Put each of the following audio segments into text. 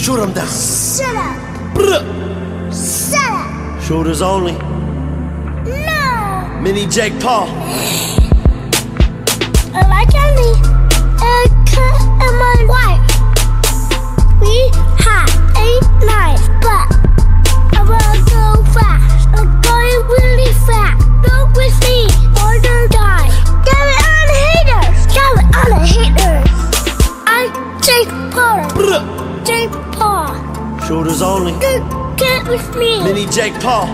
Shoot him down. Shut up. Bruh. Shut up. Shooters only. No. Mini Jake Paul. I like Andy. Erica and my wife. We had a night, but I wanna go fast. I'm going really fast. Go with me or die. Get it on the haters. Get it on the haters. I'm Jake Paul. Bruh. Jake Paul. Shooters only. Get, with me. Mini Jake Paul.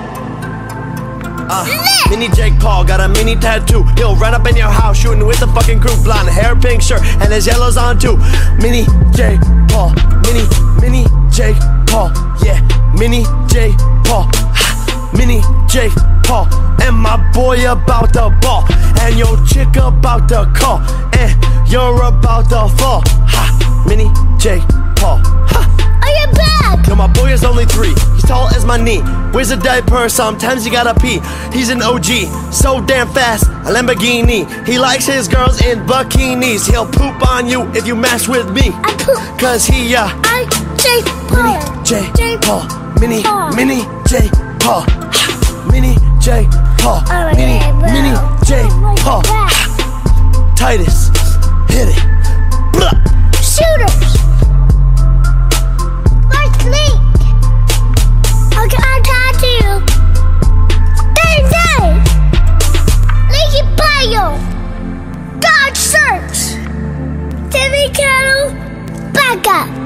Uh, mini Jake Paul got a mini tattoo. He'll run up in your house shooting with the fucking crew. Blonde hair, pink shirt, and his yellow's on too. Mini Jake Paul. Mini, mini Jake Paul. Yeah, mini Jake Paul. Mini Jake Paul. And my boy about the ball. And your chick about to call. And you're about to fall. Ha, mini Jake Paul. Ha. Are you back? Yo, my boy is only three. He's tall as my knee. Wears a diaper, sometimes he gotta pee. He's an OG, so damn fast, a Lamborghini. He likes his girls in bikinis. He'll poop on you if you mess with me. I poop. Cause he, uh, I'm Jake Mini Paul. J. Paul. Mini, Paul. Mini J. Paul. Mini J. Paul. Oil. God Search. Timmy Cattle. Backup.